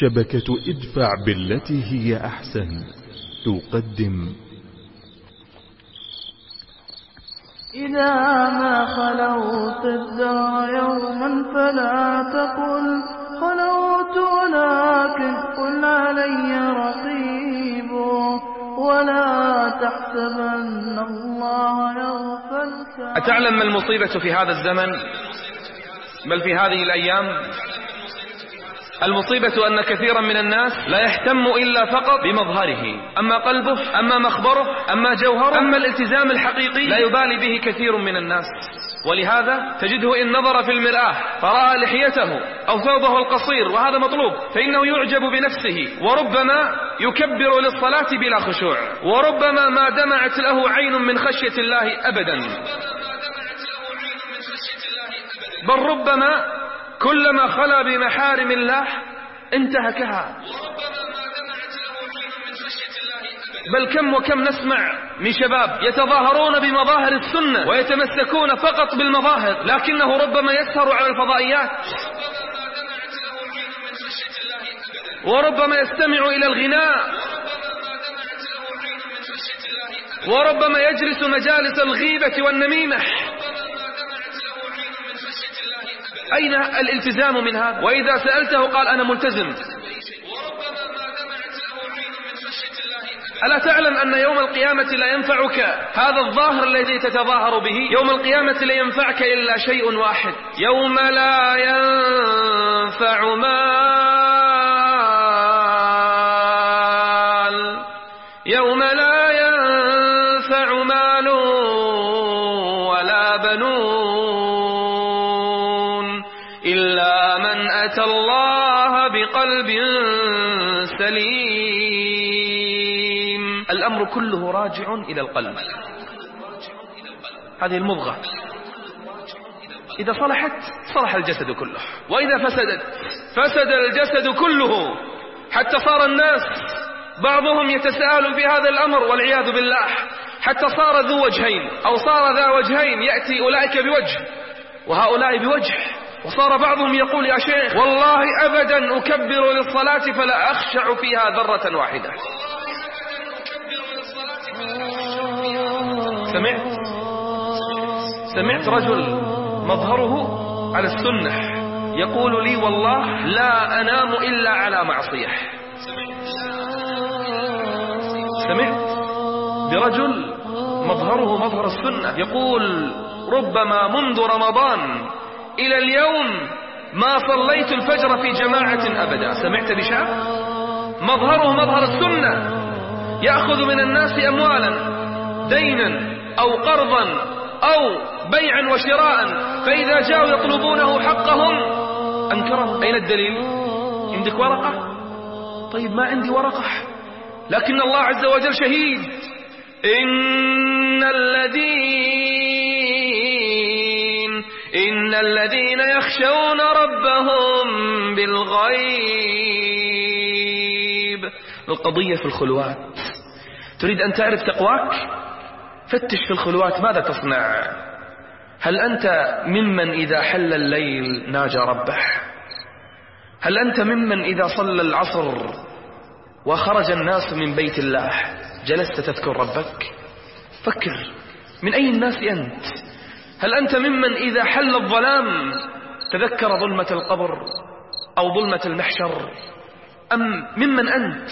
شبكة ادفع بالتي هي أحسن. تقدم. إذا ما خلوت الدار يوما فلا تقل. خلوت ولكن قل علي رقيب. ولا تحسبن الله يغفل أتعلم ما المصيبة في هذا الزمن؟ بل في هذه الأيام؟ المصيبة أن كثيرا من الناس لا يهتم إلا فقط بمظهره. أما قلبه أما مخبره أما جوهره أما الالتزام الحقيقي لا يبالي به كثير من الناس. ولهذا تجده إن نظر في المرآة فرأى لحيته أو ثوبه القصير وهذا مطلوب فإنه يعجب بنفسه. وربما يكبر للصلاة بلا خشوع. وربما ما دمعت له عين من خشية الله أبدا. بل ربما كلما خلا بمحارم الله انتهكها. بل كم وكم نسمع من شباب يتظاهرون بمظاهر السنة ويتمسكون فقط بالمظاهر لكنه ربما يسهر على الفضائيات. وربما يستمع إلى الغناء. وربما يجلس مجالس الغيبة والنميمة. أين الالتزام من هذا؟ وإذا سألته قال أنا ملتزم. ألا تعلم أن يوم القيامة لا ينفعك هذا الظاهر الذي تتظاهر به؟ يوم القيامة لا ينفعك إلا شيء واحد. يوم لا ينفع مال. يوم لا سليم الأمر كله راجع إلى القلب. هذه المضغة. إذا صلحت صلح الجسد كله. وإذا فسدت فسد الجسد كله. حتى صار الناس بعضهم يتساءل في هذا الأمر والعياذ بالله. حتى صار ذو وجهين أو صار ذا وجهين يأتي أولئك بوجه وهؤلاء بوجه. وصار بعضهم يقول يا شيخ والله أبدا أكبر للصلاة فلا أخشع فيها ذرة واحدة. سمعت؟ سمعت رجل مظهره على السنة يقول لي والله لا أنام إلا على معصية. سمعت؟ برجل مظهره مظهر السنة يقول ربما منذ رمضان إلى اليوم ما صليت الفجر في جماعة أبدا. سمعت بشاب مظهره مظهر السنة. يأخذ من الناس أموالا دينا أو قرضا أو بيعا وشراء فإذا جاءوا يطلبونه حقهم. أنكرهم. أين الدليل؟ عندك ورقة؟ طيب ما عندي ورقة. لكن الله عز وجل شهيد. إن الذين إن الذين يخشون ربهم بالغيب. القضية في الخلوات. تريد أن تعرف تقواك؟ فتش في الخلوات ماذا تصنع؟ هل أنت ممن إذا حل الليل ناجى ربه؟ هل أنت ممن إذا صلى العصر وخرج الناس من بيت الله جلست تذكر ربك؟ فكر من أي الناس أنت؟ هل أنت ممن إذا حل الظلام تذكر ظلمة القبر أو ظلمة المحشر؟ أم ممن أنت؟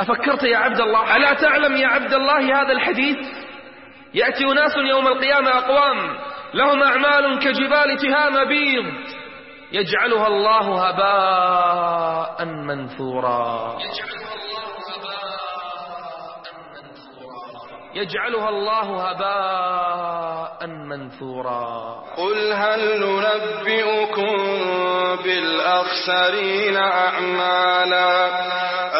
أفكرت يا عبد الله؟ ألا تعلم يا عبد الله هذا الحديث؟ يأتي أناس يوم القيامة أقوام لهم أعمال كجبال تهام بيض يجعلها الله هباء منثورا. يجعلها الله هباء منثورا. قل هل ننبئكم بالأخسرين أعمالا؟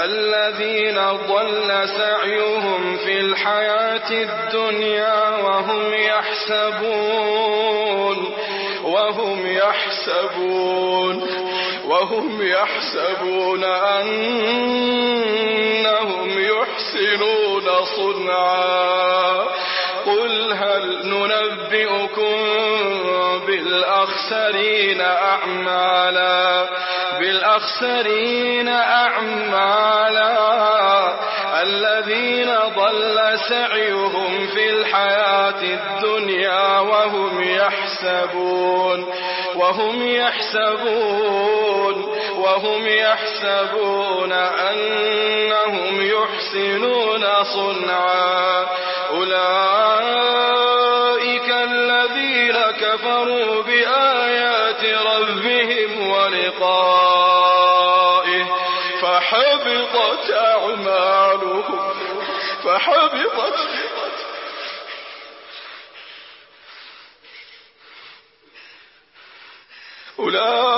الذين ضل سعيهم في الحياة الدنيا وهم يحسبون وهم يحسبون وهم يحسبون أنهم يحسنون صنعا. قل هل ننبئكم بالأخسرين أعمالا؟ بالأخسرين الأخسرين أعمالا. الذين ضل سعيهم في الحياة الدنيا وهم يحسبون وهم يحسبون وهم يحسبون أنهم يحسنون صنعا. أولئك الذين كفروا بآيات ربهم ولقائه. فحبطت أعمالهم. فحبطت. أولئك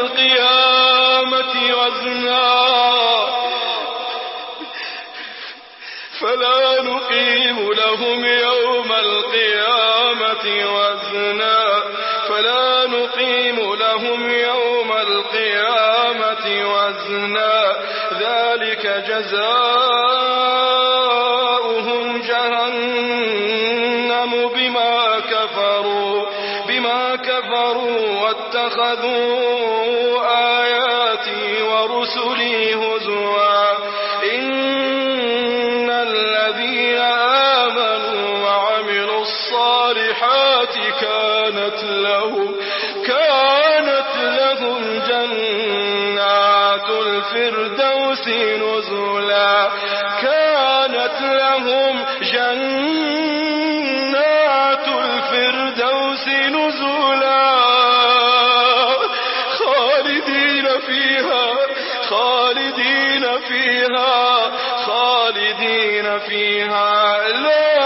نقيم لهم يوم القيامة وزنا. فلا نقيم لهم يوم القيامة وزنا. ذلك جزاؤهم جهنم بما كفروا بما كفروا واتخذوا كانت لهم كانت لهم جنات الفردوس نزلا كانت لهم جنات الفردوس نزلا. خالدين فيها خالدين فيها خالدين فيها. لا